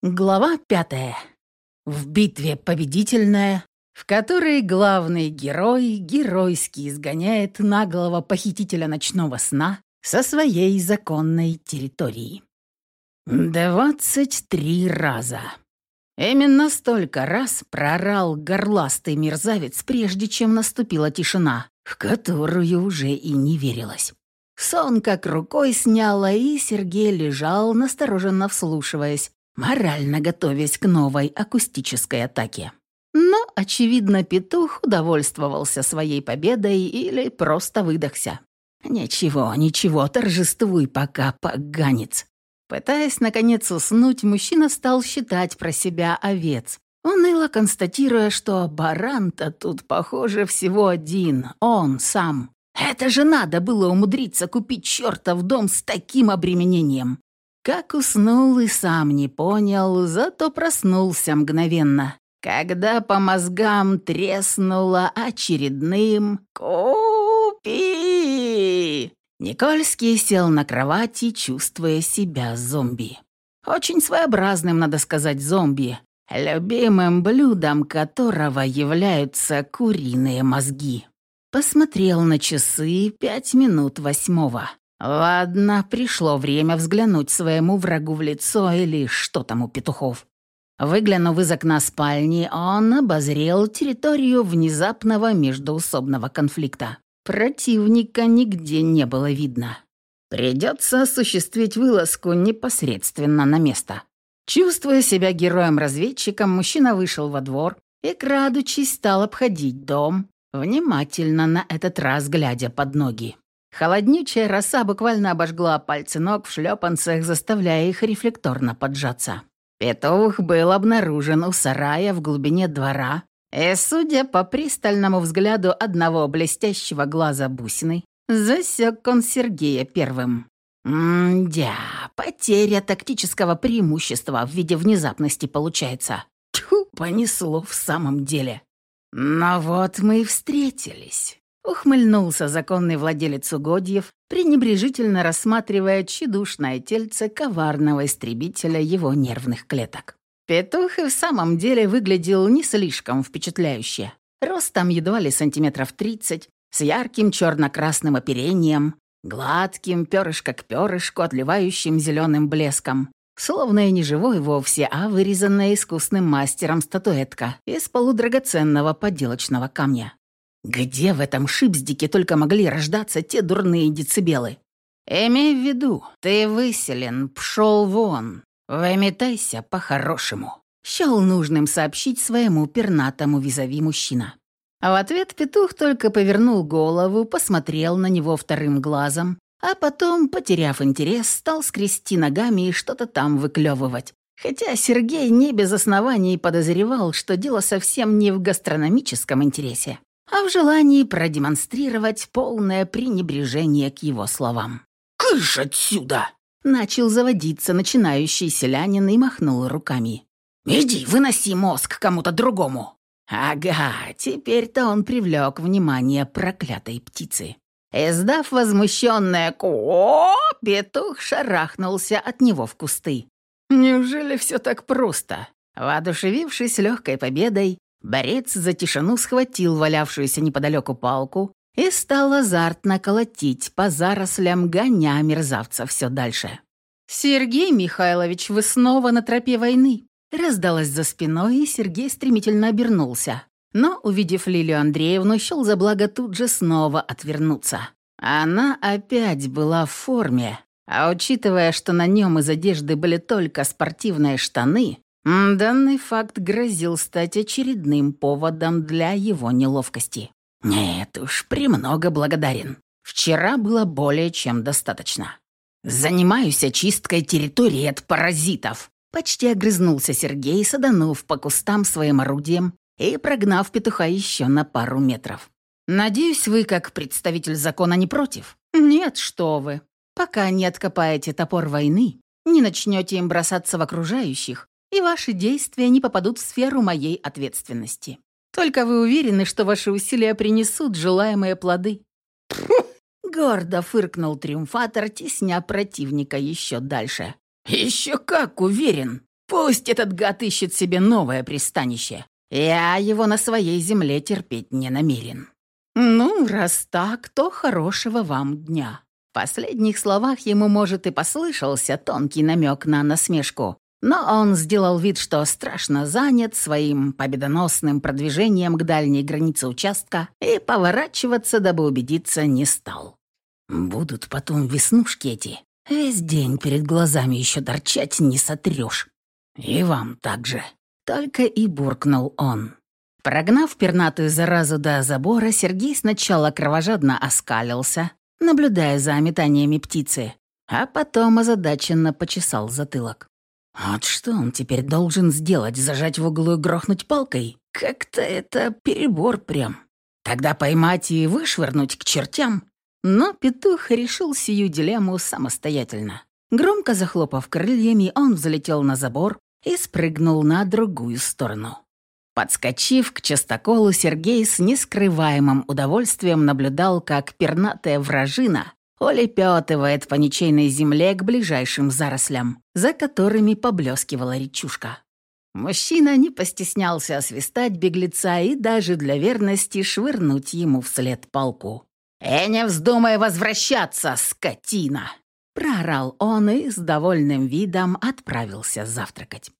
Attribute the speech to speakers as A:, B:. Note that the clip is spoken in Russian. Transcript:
A: Глава пятая. В битве победительная, в которой главный герой геройски изгоняет наглого похитителя ночного сна со своей законной территории. Двадцать три раза. Именно столько раз прорал горластый мерзавец, прежде чем наступила тишина, в которую уже и не верилось. Сон как рукой сняло, и Сергей лежал, настороженно вслушиваясь, морально готовясь к новой акустической атаке. Но, очевидно, петух удовольствовался своей победой или просто выдохся. «Ничего, ничего, торжествуй пока, поганец». Пытаясь, наконец, уснуть, мужчина стал считать про себя овец, уныло констатируя, что баран-то тут, похоже, всего один, он сам. Это же надо было умудриться купить чертов дом с таким обременением. Как уснул и сам не понял, зато проснулся мгновенно, когда по мозгам треснуло очередным «Купи!». Никольский сел на кровати, чувствуя себя зомби. Очень своеобразным, надо сказать, зомби, любимым блюдом которого являются куриные мозги. Посмотрел на часы пять минут восьмого. Ладно, пришло время взглянуть своему врагу в лицо или что там у петухов. Выглянув из окна спальни, он обозрел территорию внезапного междоусобного конфликта. Противника нигде не было видно. Придется осуществить вылазку непосредственно на место. Чувствуя себя героем-разведчиком, мужчина вышел во двор и, крадучись, стал обходить дом, внимательно на этот раз глядя под ноги. Холоднючая роса буквально обожгла пальцы ног в шлепанцах, заставляя их рефлекторно поджаться. Петух был обнаружен у сарая в глубине двора, и, судя по пристальному взгляду одного блестящего глаза бусины, засек он Сергея первым. «М-дя, потеря тактического преимущества в виде внезапности получается. Тьфу, понесло в самом деле. Но вот мы и встретились». Ухмыльнулся законный владелец угодьев, пренебрежительно рассматривая тщедушное тельце коварного истребителя его нервных клеток. Петух и в самом деле выглядел не слишком впечатляюще. Ростом едва ли сантиметров тридцать, с ярким черно-красным оперением, гладким, перышко к перышку, отливающим зеленым блеском. Словно и не живой вовсе, а вырезанная искусным мастером статуэтка из полудрагоценного поделочного камня. Где в этом шипздике только могли рождаться те дурные децибелы? Имей в виду, ты выселен, пшел вон. Выметайся по-хорошему. Счел нужным сообщить своему пернатому визави мужчина. А в ответ петух только повернул голову, посмотрел на него вторым глазом, а потом, потеряв интерес, стал скрести ногами и что-то там выклевывать. Хотя Сергей не без оснований подозревал, что дело совсем не в гастрономическом интересе а в желании продемонстрировать полное пренебрежение к его словам. «Кыш отсюда!» Начал заводиться начинающий селянин и махнул руками. «Иди, выноси мозг кому-то другому!» Ага, теперь-то он привлек внимание проклятой птицы. Издав возмущенное «ко», петух шарахнулся от него в кусты. Неужели все так просто? Воодушевившись легкой победой, Борец за тишину схватил валявшуюся неподалеку палку и стал азартно колотить по зарослям, гоня мерзавца все дальше. «Сергей Михайлович, вы снова на тропе войны!» Раздалось за спиной, и Сергей стремительно обернулся. Но, увидев Лилию Андреевну, счел за благо тут же снова отвернуться. Она опять была в форме, а учитывая, что на нем из одежды были только спортивные штаны, Данный факт грозил стать очередным поводом для его неловкости. Нет уж, премного благодарен. Вчера было более чем достаточно. «Занимаюсь очисткой территории от паразитов», почти огрызнулся Сергей, саданув по кустам своим орудием и прогнав петуха еще на пару метров. «Надеюсь, вы, как представитель закона, не против?» «Нет, что вы. Пока не откопаете топор войны, не начнете им бросаться в окружающих, и ваши действия не попадут в сферу моей ответственности. Только вы уверены, что ваши усилия принесут желаемые плоды?» Гордо фыркнул триумфатор, тесня противника еще дальше. «Еще как уверен!» Пусть этот гад ищет себе новое пристанище. Я его на своей земле терпеть не намерен. Ну, раз так, то хорошего вам дня. В последних словах ему, может, и послышался тонкий намек на насмешку, но он сделал вид, что страшно занят своим победоносным продвижением к дальней границе участка и поворачиваться, дабы убедиться, не стал. Будут потом веснушки эти. Весь день перед глазами еще торчать не сотрешь. И вам также. Только и буркнул он. Прогнав пернатую заразу до забора, Сергей сначала кровожадно оскалился, наблюдая за метаниями птицы, а потом озадаченно почесал затылок. Вот что он теперь должен сделать, зажать в углу и грохнуть палкой? Как-то это перебор прям. Тогда поймать и вышвырнуть к чертям. Но петух решил сию дилемму самостоятельно. Громко захлопав крыльями, он взлетел на забор и спрыгнул на другую сторону. Подскочив к частоколу, Сергей с нескрываемым удовольствием наблюдал, как пернатая вражина улепетывает по ничейной земле к ближайшим зарослям, за которыми поблескивала речушка. Мужчина не постеснялся освистать беглеца и даже для верности швырнуть ему вслед палку. «И не вздумай возвращаться, скотина!» Проорал он и с довольным видом отправился завтракать.